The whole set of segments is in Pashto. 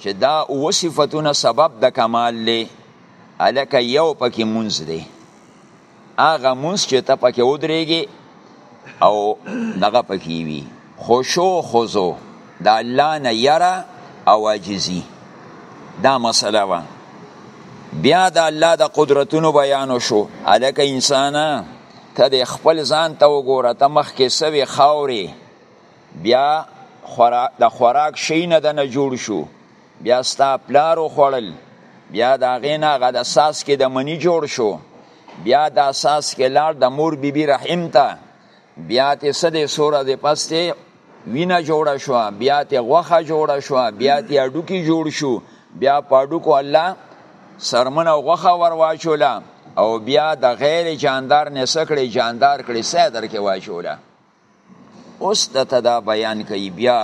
چې دا اوه صفتونه سبب د کمال دی الکه یو پکې مونږ دی هغه مونږ چې ته پکې ودرېږي او دغه پکې وي خوشو خوزو د الله نه یره او عاجزي دا مسله وه بیا د الله د قدرتونو بیان شو الکه انسانه ته د خپل ځان ته وګوره ته مخکې سوې خاورې بیا خورا د خوراک شي نه دنه جوړ شو بیا ستا پلار وخوړل بیا د هغې نه هغه د ساس کې د منی جوړ شو بیا د ساس کې لاړ د مور بیبي بی رحم ته بیا تې څه دی څو ورځې پس تې وینه جوړه شوه بیا تې غوښه جوړه شوه بیا تې هډوکي جوړ شو بیا په هډوکو الله سرمنه غوښه ور واچوله او بیا د غیر جاندار نه سکړې جاندار کړې سه درکې واچوله اوس د ته دا بیان کوي بیا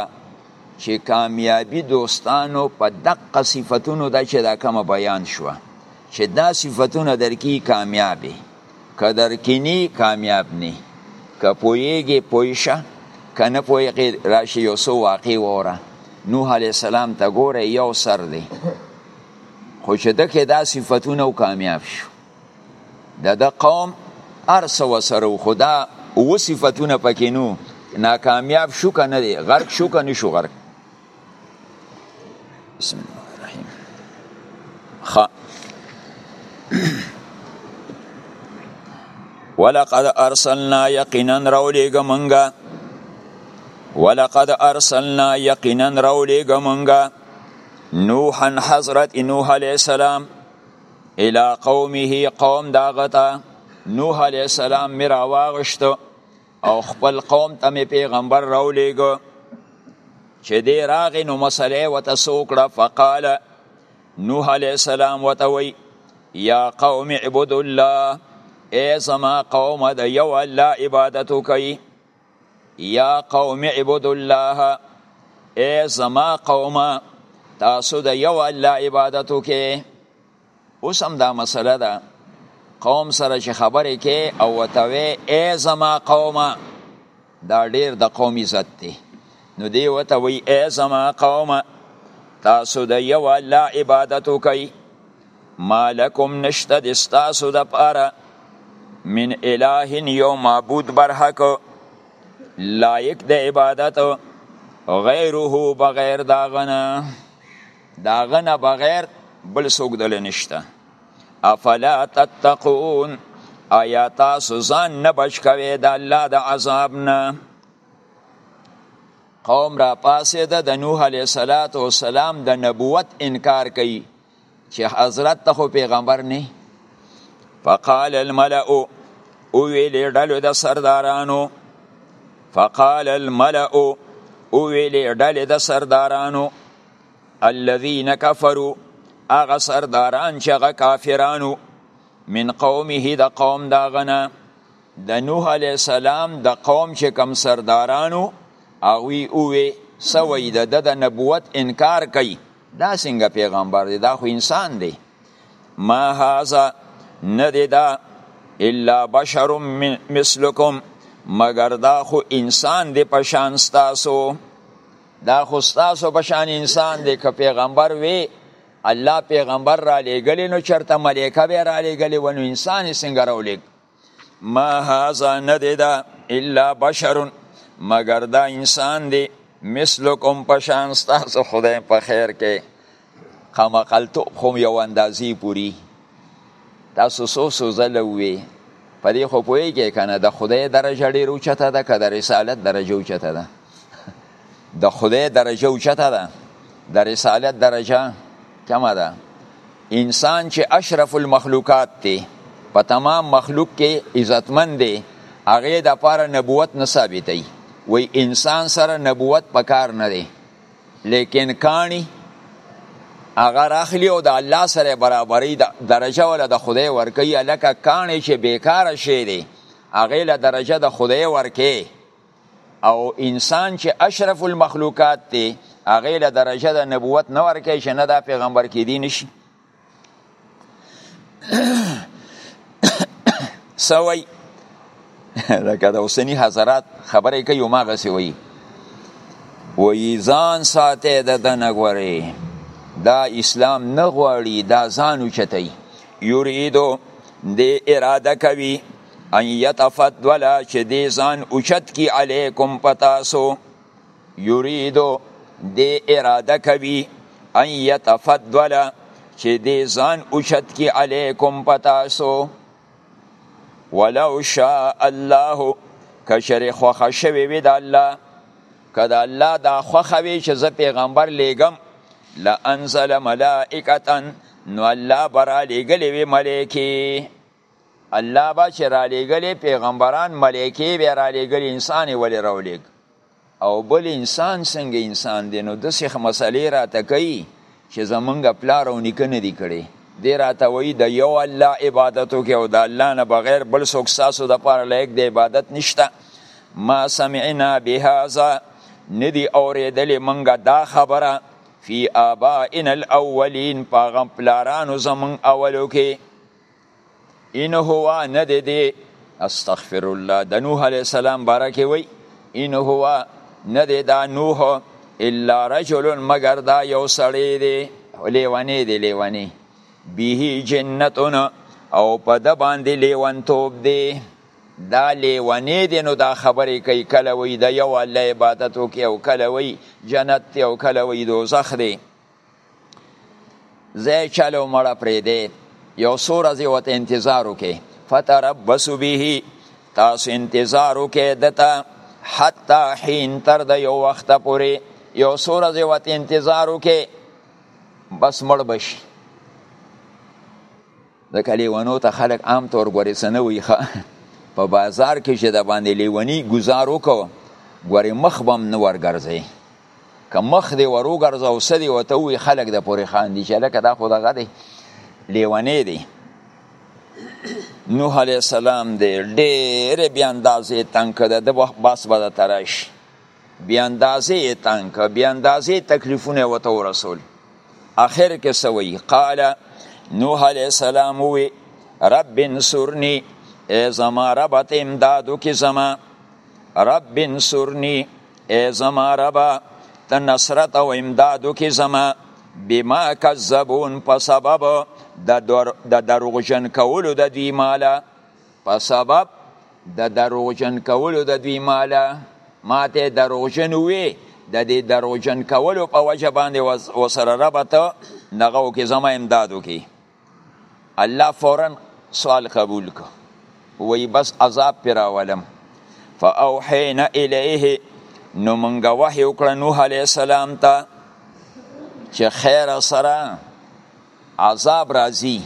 چې کامیابی دوستانو په دقه صفتونو دا چې دا کومه بیان شوه چې دا صفتونه درکی کامیابی که درکینی کامیاب نی که پویږي پویشه که نه پویږي راشي یو څو واقع وره نوح علی السلام ته ګوره یو سر دی خو چې دکې دا صفتونه کامیاب شو د ده قوم ارس وسره خو دا و صفتونه پکې نو ناکامیاب شو که نه دی غرق شو که نه شو غرق بسم الله الرحیم خ ولقد ارسلنا یقینا راولیګه منګه ولقد ارسلنا یقینا راولیګه منګه نوحا حضرت نوح علیہ السلام الى قومه قوم داغتا نوح علیه السلام می راواغشت او خپل قوم ته می پیغمبر راولیږو چې دی راغی نو مسله وته سوکړه فقال نوح علیه السلام وته وی یا قوم اعبدوا الله ای زما قوم د یو الله عبادت کوي یا قوم عبد الله ای زما قومه تاسو د یو الله عبادت وکې اوس هم دا مسله ده قوم سره چې خبرې کې او وتوي ای زما قومه دا ډیر د قوم عزت دی نو دی وتوي ای زما قومه تاسو د یو الله عبادت وکئ مالکم نشته د ستاسو د پاره من اله یو معبود برحق لایق د عبادت غیره بغیر داغنه داغنه بغیر بل څوک دل نشته افلا تتقون آیا تاسو ځان نه بچ کوي د الله د عذاب نه قوم را پاسې ده د نوح علیه السلام د نبوت انکار کوي چې حضرت ته خو پیغمبر نه فقال الملأ او ویلې ډلو د سردارانو فقال الملأ او ویلې ډلې د سردارانو الذين كفروا هغه سرداران چې هغه کافرانو من قومه د قوم دا غنه د نوح علی السلام د قوم چې کم سردارانو او وی اوې سوي د د نبوت انکار کوي دا څنګه پیغمبر دی دا خو انسان دی ما هاذا ندی دا الا بشر مثلکم مگر دا خو انسان دی په شان ستاسو دا خو ستاسو په شان انسان دی که پیغمبر وی الله پیغمبر را لېږلی نو چرته ملایکه به را لېږلی و نو انسان یې څنګه راولېږ ما هذا ندی دا الا بشر مگر دا انسان دی مثلکم پشان ستاسو خدای په خیر کې قمقلتو خو یو اندازې پوری تاسو سو سو زلوي په دې خو پوهیږئ که نه د خدای درجه ډېر اوچته ده که د رسالت درجه اوچته ده د خدای درجه اوچته ده د رسالت درجه کمه ده انسان چې اشرف المخلوقات دی په تمام مخلوق کې عزتمن دی هغه د پاره نبوت نه ثابتې وای انسان سره نبوت پکار نه دی لیکن کانی اگر اخلی او د الله سره برابرۍ درجه ول د خدای ورکی الکه کانی چې بیکاره شي دی هغه له درجه د خدای ورکی او انسان چې اشرف المخلوقات دی هغه له درجه د نبوت نه ورکه چې نه دا پیغمبر کې دی نشي سوي لکه د اوسنی حضرات خبرې کوي ما غسي وي وی ځان ساته د دنه غوري دا اسلام نه غواړي دا ځان اوچتای یریدو د اراده کوي ان یتفضل چې دې ځان اوچت کی علیکم پتاسو یریدو دې اراده کوي ان یتفضل چې دې ځان اوچت کی علیکم پتاسو ولو شاء الله کشر خوخه شوی وی د الله کدا الله دا خوخه وی چې زه پیغمبر لېګم لانزل ملائکتن نو الله برا لګلې وی ملائکه الله با چې را لېږلې پیغمبران ملایکې به را لېږلې انسان یې ولې راولېږ او بل انسان څنګه انسان دی نو داسې مسلې راته کوي چې زمونږ پلار او نیکه نه دي کړي دی راته وایي د یو الله عبادت وکړي او د الله نه بغیر بل څوک ستاسو دپاره لایق د عبادت نشته ما سمعنا بهذا نه دي اورېدلې مونږ دا خبره فی آبائنا الاولین په هغه پلارانو زمونږ اولو کې ان هو نه دی دی استغفر الله د نوح علی السلام بارکه وی ان هو نه دی دا نوح الا رجل مگر دا یو سړی دی لیونی دی لیونی به جنتون او په د باندې لیونتوب دی دا لیونی دی نو دا خبرې کوي کله وی د یو الله عبادت وکي او کله وی جنت او کله وی دوزخ دی زه چلو مړه پرې دی یو څو ورځې ورته انتظار وکړي فتربصو به تاسو انتظار وکړي دته حتی حین تر د یو وخته پورې یو څو ورځې ورته انتظار وکړي بس مړ به شي ځکه لیونو ته خلک عام طور ګورې څه نه وایي په بازار کې چې د باندې لیونی ګزار وکړو ګورې مخ به هم نه ورګرځي که مخ دې ور وګرځه او څه دې ورته ووایي خلک د پورې خاندي چې هلکه دا خو دغه دی لیونی دی نوح علیه السلام دی ډېرې بې اندازې تنګ کړه د بس به درته راشي بی اندازې یې تنګ کړ بی اندازې تکلیفونه یې ورته ورسول اخر کې څه وایي قال نوح علیه السلام ووی رب انصرني ای زما ربه ته امداد وکړي زما رب انصرني ای زما ربه ته نصرت او امداد وکړي زما بما کذبون په سبب د دروغجن کولو د دوی ماله په سبب د دروغجن کولو د دوی مالا ما ته دروغجن وي د دې دروغجن کولو په وجه باندې وسره ربط نغو کې زما امدادو کې الله فورا سوال قبول کو وی بس عذاب پر اولم فاوحینا الیه نو مونږ وحی وکړه نوح علی السلام ته چې خیر سره عذاب راځي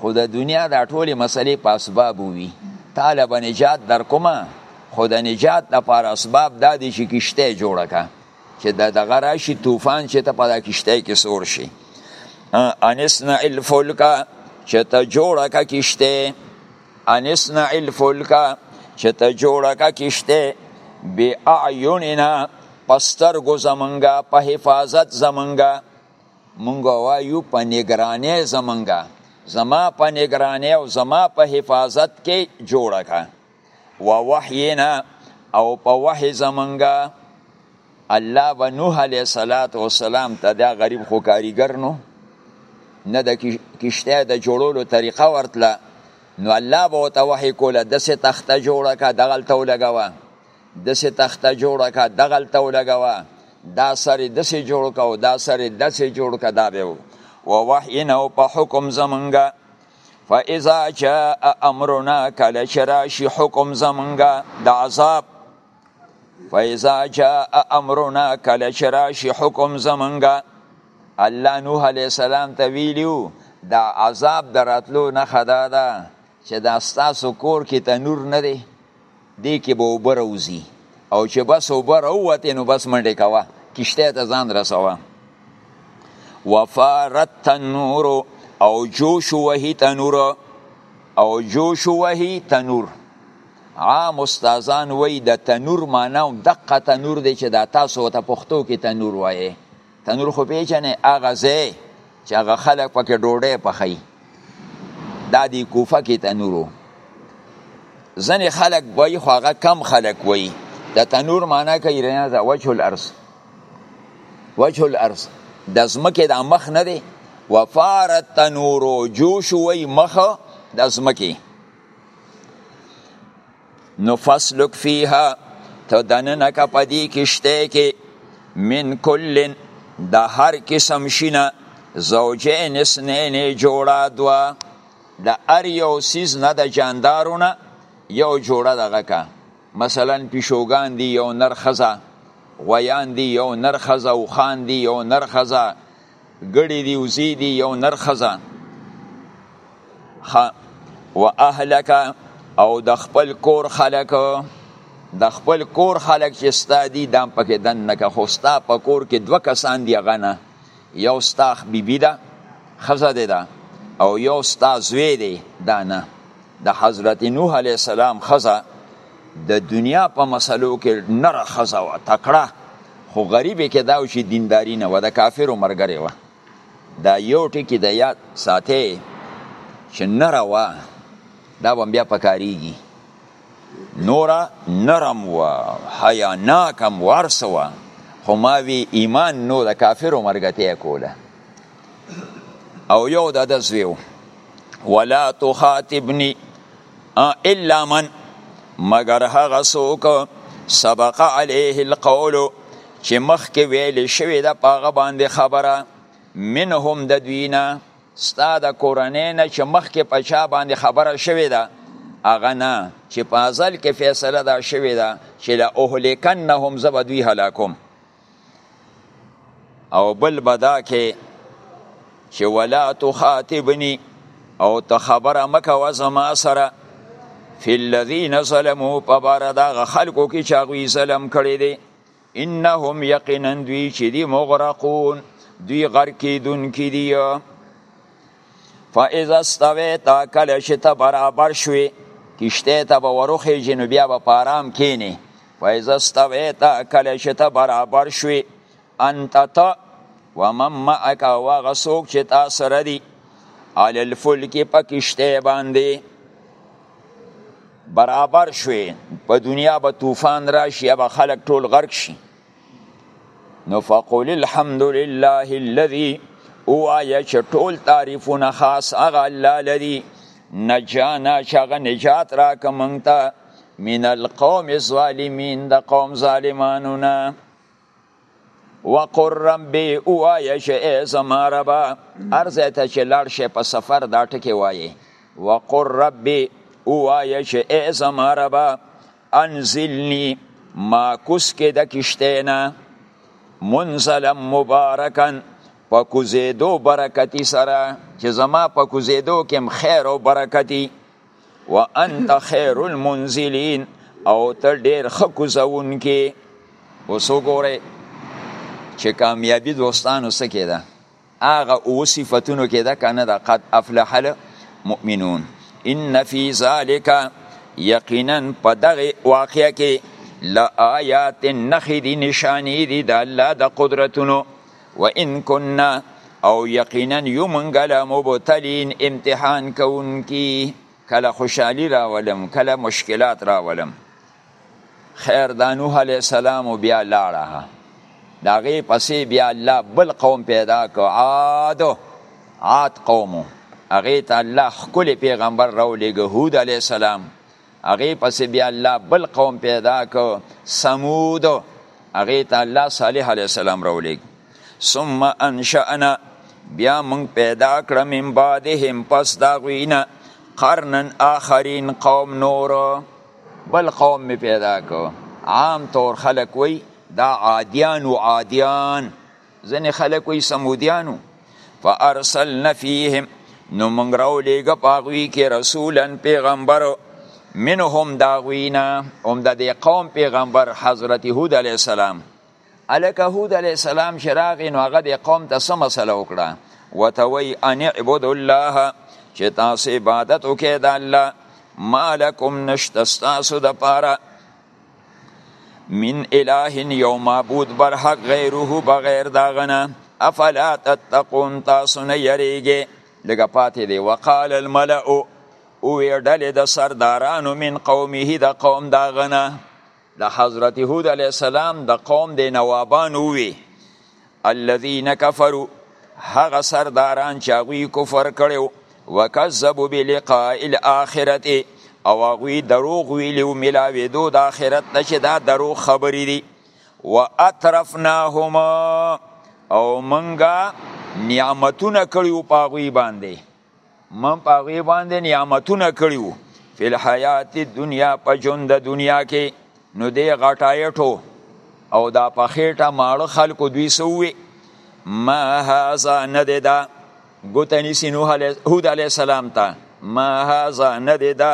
خو د دنیا دا ټولې مسلې په اسباب وي طالب نجات در کومه خو د نجات لپاره اسباب دا دي چې کشته جوړه کا چې د دغه راشي طوفان چې ته په دا کشته کې سور شي انسنا الفلکا چې ته جوړه کا کشته انسنا الفلکا چې ته جوړه کا کشته بی اعیننا پستر گو زمنگا په حفاظت زمنگا مونږ وایو په نگرانه زمونږه زما په نگرانه او زما په حفاظت کې جوړه کا و وحینا او په وحی زمونږه الله و نوح علیه صلوات و سلام ته دا غریب خو کاریګر نو نه د کشته د جوړولو طریقه ورتله نو الله به ته وحی کوله د سه تخته جوړه کا دغلته ولګوه دسې تخته جوړه کا دغلته ولګوه دا سر دسې جوړ کا او دا سر دسې جوړ کا دا به و وحینا او په حکم زمونږه فاذا جاء امرنا کله چې راشي حکم زمونږه د عذاب فاذا جاء امرنا کله چې راشي حکم زمونږه الله نوح علیه السلام ته ویلیو دا عذاب دراتلو نه خدا ده چې دا ستاسو کور کې تنور نه دی دې کې به اوبه راوځي او چې بس اوبه راووتې نو بس منډې کوه کشته ته ځان رسوه وفارت تنور او جوش وهي تنور او جوش وهي تنور عام استادان وای د تنور معنی هم دقه تنور دی چې دا تاسو ته پښتو کې تنور وایي تنور خو پیژنې هغه ځای چې هغه خلک پکې ډوډۍ پخوي دا دی کوفه کې تنورو ځنې خلک وایي خو هغه کم خلک وایي د تنور معنا کوي ریا د وجه الارض وجه الارض د ځمکې د مخ نه دی وفار التنور جوش وی مخ د ځمکې نو فسلک فیها ته دننه که په دې کشته کې من کلن د هر قسم شینه زوجین اسنین جوړه دوا د ار یو سیز نه د جاندارونه یو جوړه دغه کا مثلا پیشوګان دی یو نر خزه غویان دی یو نر خزه او خان دی یو نر خزه ګړي دی وزي دی یو نر خزه و اهلک او د خپل کور خلک د خپل کور خلک چې ستا دي دام پکې دن نه که خو ستا په کور کې دوه کسان دي هغه نه یو ستا بیبي ده ښځه دی ده او یو ستا زوی دی دا نه د حضرت نوح علیه السلام ښځه د دنیا په مسلو کې نره خزه و تکړه خو غریب کې دا چې دینداری نه و د کافرو مرګره و دا یو ټکی د یاد ساته چې نره و دا به بیا پکاریږي نورا نرم و حیا ناکم ورس و خو ما وی ایمان نو د کافرو مرګته کوله او یو د دزویو ولا تخاطبنی الا من مگر هغه څوک سبق علیه القول چې مخکې ویل شوی د پاغه باندې خبره منهم د دوینا ستا د کورنۍ نه چې مخکې په چا باندې خبره شوې ده هغه نه چې په ازل کې فیصله دا شوې ده چې له اهلکنهم زه به دوی هلاکوم او بل بدا کې چې ولا تخاطبني او ته خبره مکه و زما سره فی الذین ظلموا پبار دا خلکو کې چې هغوی ظلم کړی دی انهم یقینا دوی چې دی مغرقون دوی غرق کیدونکي دي فاذا استویت کله چې ته برابر شوې کشته ته به وروخیږي نو بیا به په آرام کینې فاذا استویت کله چې ته برابر شوې انت ته ومن معک او هغه څوک چې تا سره دي علی الفلک په کشته باندې برابر شوې په دنیا به طوفان راشي یا به خلک ټول غرق شي نو فقل الحمد لله الذي اوایا چې ټول تعریفونه خاص هغه الله لري نجانا چې هغه نجات راکه مونږ ته من القوم الظالمین د قوم ظالمانو نه وقر ربي اوایا چې ای زما ربه هر ځای ته چې لاړ شې په سفر دا ټکې وایې وقر ربي اوایا چې ای زما ربه انزلنی ما کوس کې د کشته نه منزلا مبارکا په کوزیدو برکتی سره چې زما په کوزیدو کې خیر او برکتی وانت خیر المنزلین او ته ډیر خکوزون کې اوس وګوره چې کامیابی دوستانو سکه ده هغه او صفاتونو کې ده کنه ده قد افلح المؤمنون ان فی ذالک یقینا په دغه واقعیا کې لآیات نخې دي نشانې دي د الله د قدرتونو و ان کنا او یقینا یو مونږ له مبتلین امتحان کوونکي کله خوشحالي راولم کله مشکلات راولم خیر دا نوح علیه السلام بیا لاړه د هغې پسې بیا الله بل قوم پیدا کړ عاد عاد قومو هغې ته الله ښکلی پیغمبر راولېږه هود علیه السلام هغې پسې بیا الله بل قوم پیدا کړ سمود هغې ته الله صالح علیه السلام راولېږه ثم انشأنا بیا موږ پیدا کړه من بعدهم پس د هغوی نه قرنن آخرین قوم نور بل قوم می پیدا کو عام طور خلق وی دا عادیان و عادیان ځنې خلق وی سمودیانو فارسلنا فیهم نو مونږ راو لیګه پاغوی کې رسولن پیغمبر منهم داغوینا هم د دې قوم پیغمبر حضرت هود علی السلام الکه هود علی السلام چې راغی نو هغه د قوم ته څه مسله وکړه وته وی ان اعبد الله چې تاسو عبادت وکړئ د الله مالکم نشته ستاسو د پاره من اله یو معبود بر حق غیره بغیر داغنه افلا تتقون تاسو نه یریږئ لږه پاتې دی وقال الملأ او ویډلې د سردارانو من قومه د قوم داغنه د حضرت هود علیه السلام د قوم د نوابان وی الذين كفروا هغه سرداران چې هغوی کفر کړو وکذبوا بلقاء الاخرته او هغوی دروغ ویلي او ملاوېدو د آخرت نه چې دا دروغ خبرې دي و اطرفناهما او منګه نعمتونه کړیو په هغوی باندې من په هغوی باندې نعمتونه کړي وو فی الحیات دنیا په ژوند د دنیا کې نو دی غټایټو او دا په خېټه ماړه خلکو دوی سووي ما هذا نه دی دا ګوته نیسي نوح هود علیه السلام ته ما هذا نه دی دا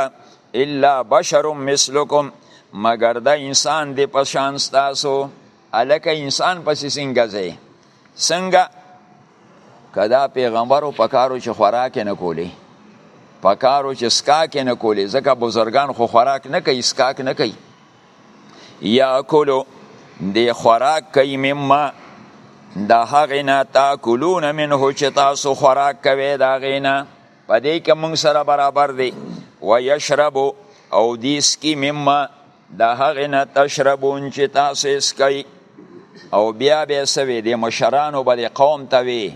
الا بشر مثلکم مګر دا انسان دی په شان ستاسو هلکه انسان پسې څنګه ځئ څنګه کدا پیغمبرو پکارو چې خوراک نه کولی پکارو چې سکاک نه کولی ځکه بزرگان خو خوراک نه کوي سکاک نه کوي یا کولو دی خوراک کوي مما دا هغه نه تاکلون منه چې تاسو خوراک کوي دا غینا پدې کې موږ سره برابر دی و یشربو او دی سکی مما د هغې نه تشربون چې تاسو یې څکئ او بیا به یې څه وي د مشرانو به د قوم ته وي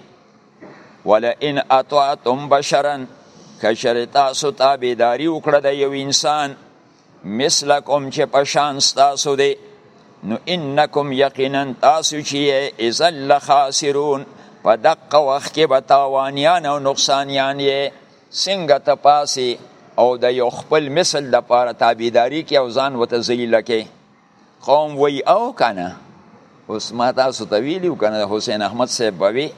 ولئن اطعتم بشرا که چېرې تاسو تابعداري وکړه د یو انسان مثلکم چې په شان ستاسو دی نو انکم یقینا تاسو چې یې اذا لخاسرون په دقه وخت کې به تاوانیان او نقصانیان یې څنګه ته پاسې او د یو خپل مثل د پاره تابعداري کې او ځان وته ذلیل کې قوم وی او کنه اوس ما تاسو ته ویلو کنه حسین احمد صاحب بوي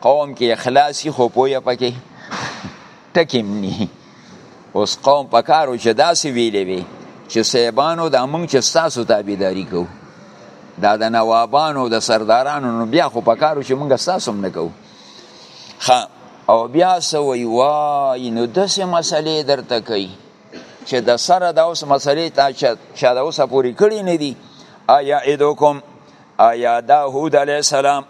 قوم کې اخلاصي خو پوهه پکې ټکیم نه اوس قوم پکارو چې داسې ویلې وي چې سیبانو د امون چې تاسو تابعداري کو دا د نوابانو د سردارانو نو بیا خو پکارو چې مونږ تاسو هم نه کوو خا او بیا سوی وای نو دسه مسلې درته کوي چې د سره د اوس مسلې تا چې د اوسه پوری کړی نه دي آیا ادوکم آیا داوود علی السلام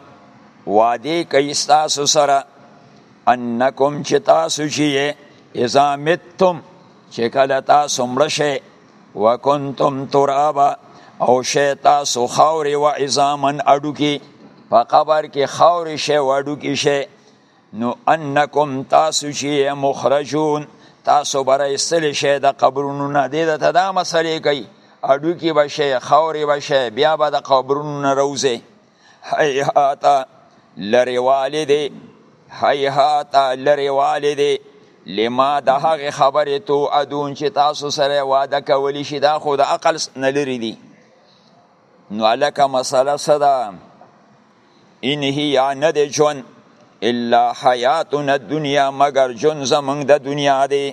وعده کوي تاسو سره انکم چې تاسو شي اذا متتم چې کله تاسو مړ شئ وکنتم ترابا او شی تاسو خاورې و عظامن اډو کې په قبر کې خاورې شی و اډو کې شی نو انکم تاسو چې مخرجون تاسو برای استل شی د قبرونو نه دی د تدا مسلې کوي اډو کې بشه خاورې بشه بیا به د قبرونو نه روزه حیحات لری والی دی حیحات لری والی دی لما د هغه خبرې تو ادون چې تاسو سره واده کولی شي دا خو د عقل نه لري دي نو الکه مسله صدا ان هي نه د جون الا حیاتنا الدنیا مگر جون زمنګ د دنیا دی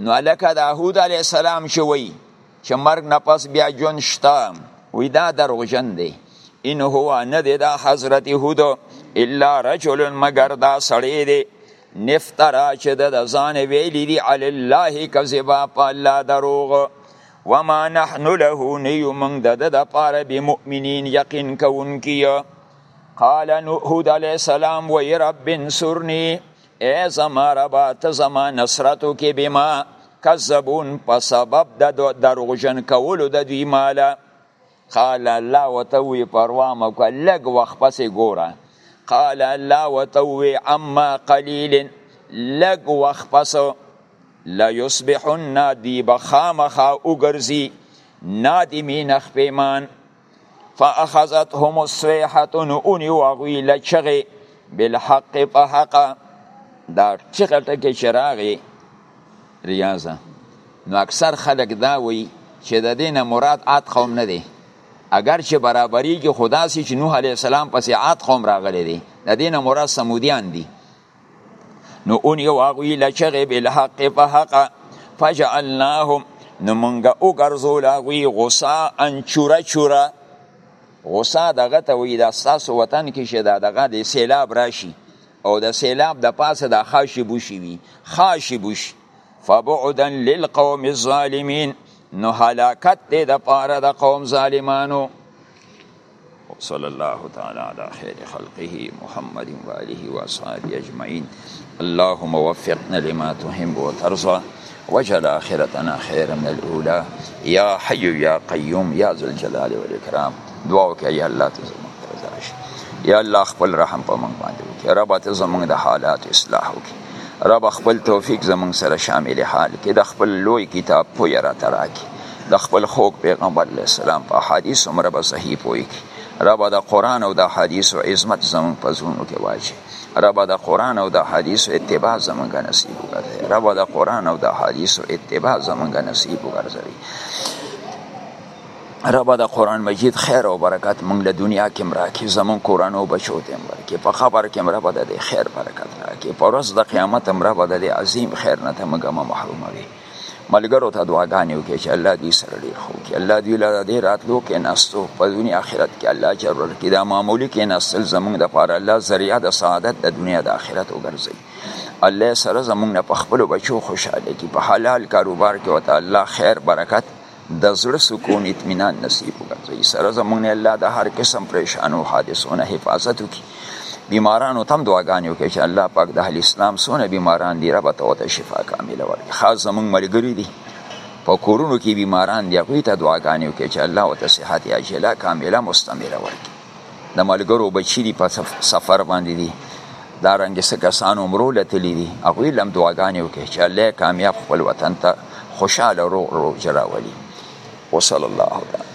نو لکه داود علیه السلام چې وایي چې مرګ نه پس بیا ژوند شته وی دا دروغجن دی ان هو نه دی دا حضرت هود الا رجل مگر دا سړی دی نفترا چې د ځان ویلی دی علی الله کذبا په الله دروغ وما نحن له نیو من د د پاره به مؤمنین یقین کوونکی قال نوح علیہ السلام و رب انصرنی اے زما ربا ته زما نصرت وکې بما کذبون په سبب د دروغجن کولو د دوی مالا قال الله وتوي پروا مکو لګ وخت پسې ګوره قال الله وتوي اما قليل لګ وخت پسو لا يصبحن دی بخامخا وګرځي نادمین خپېمان فاخذتهم الصيحه نوني واغوي لچغي بالحق په حق دا چغه ټکه چراغي ریاضه نو اکثر خلک دا وی چې د دینه مراد عاد قوم نه دی اگر چې برابرۍ کې خدا سي چې نوح عليه السلام پسې عاد قوم راغلي دي د دینه مراد سمودیان دي نو اونی او هغوی لچغې بالحق په حق فجعلناهم نو مونږه وګرځول هغوی غصا ان چوره چوره غصا دغه ته وي دا ستاسو وطن کې چې دا دغه د سیلاب راشي او د سیلاب د پاسه د خاشي بوشي وي خاشي بوشي فبعدا للقوم الظالمین نو هلاکت دی د پاره د قوم ظالمانو وصلى الله تعالى على خير خلقه محمد وآله وأصحابه أجمعين اللهم وفقنا لما تحب وترضى وجل آخرتنا خيرا من الأولى يا حي يا قيوم يا ذو الجلال والإكرام دعوك يا الله تزمن یا الله خپل رحم په موږ باندې وکړي رب ته زموږ د حالات اصلاح وکړي رب خپل توفیق زموږ سره شامل حال کې د خپل لوی کتاب پوی را تراکي د خپل خوږ پیغمبر علیه السلام په احادیثو مره به صحیح پوه کړي ربه د قرآن او د احادیثو عظمت زموږ په زړونو کې واچي ربه د قرآن او د احادیثو اتباع زموږ نصیب وګرځوي ربه د قرآن او د احادیثو اتباع زموږ نصیب وګرځوي ربه د قرآن مجید خیر او برکت موږ له دنیا کې مراکې زموږ کورانو بچو ته مراکې په خبر کې مربه د خیر برکت راکې په ورځ د قیامت مربه د عظیم خیر نه ته موږ محروموي ملګرو ته دعاګانې وکړي چې الله دوی سره ډېر ښه وکړي الله دوی له دې راتلو کېناستو په دنیا آخرت کې الله اجر ورکړي دا معمولي کېناستل زمونږ دپاره الله ذریعه د سعادت د دنیا د آخرت وګرځوي الله سره زمونږ نه په خپلو بچو خوشحاله کړي په حلال کاروبار کې ورته الله خیر برکت د زړه سکون اطمینان نصیب وګرځي سره زمونږ نه الله د هر قسم پریشانو حادثو نه حفاظت وکړي بیمارانو تم دعاګانې وکړي چې الله پاک د اهل اسلام سونه بیماران دي رب ته وته شفا کامله ورکړي خاص زمونږ ملګری دي په کورونو کې بیماران دي هغوی ته دعاګانې وکړي چې الله ورته صحت عاجله کامله مستمره ورکړي د ملګرو بچی دی په سفر باندې دی دا رنګ څه کسان عمرو لتلی دي هغه لم دعاګانې وکړي چې الله کامیاب خپل وطن ته خوشاله رو رو جراولي وصلی الله تعالی